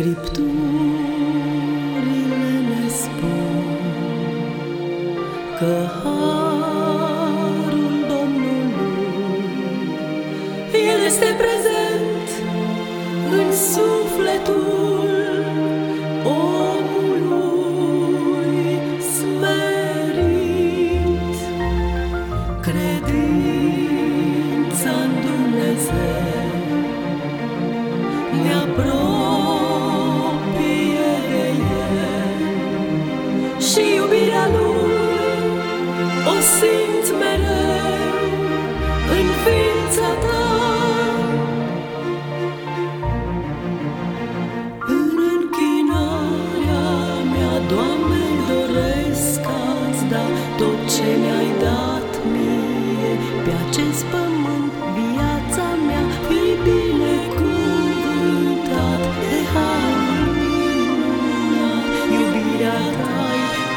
Scripturile ne spun că harul Domnului El este prezent și iubirea Lui o simt mereu acest pământ, viața mea, fi binecuvântat de harul minunat, iubirea ta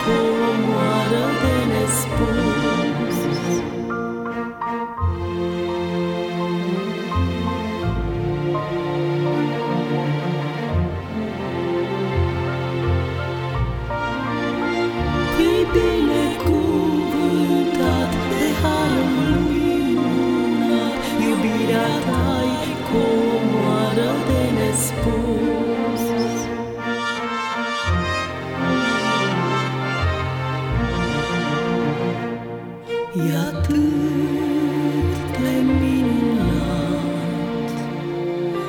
comoară de nespus. Fi binecuvântat atât de minunat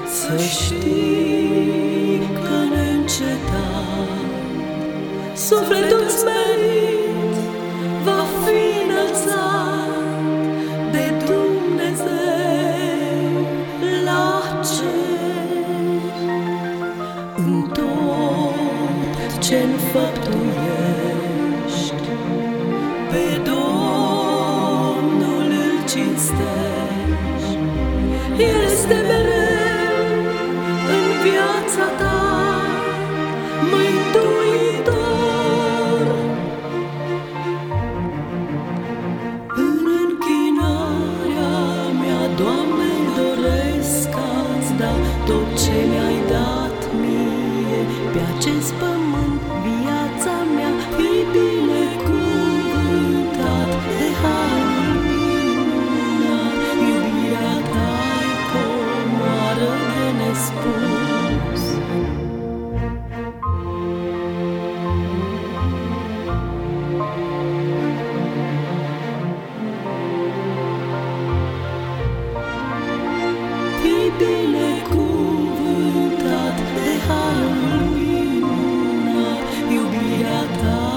să știi că neîncetat Sufletul smerit va fi înălțat de Dumnezeu la cer. În tot ce viața ta, Mântuitor. În închinarea mea, Doamne, doresc a-ți da tot ce mi-ai dat mie pe acest pământ, viața mea, fi binecuvântat de har. Minunat, iubirea ta-i comoară de nespus. binecuvântat de harul minunat, iubirea ta-i.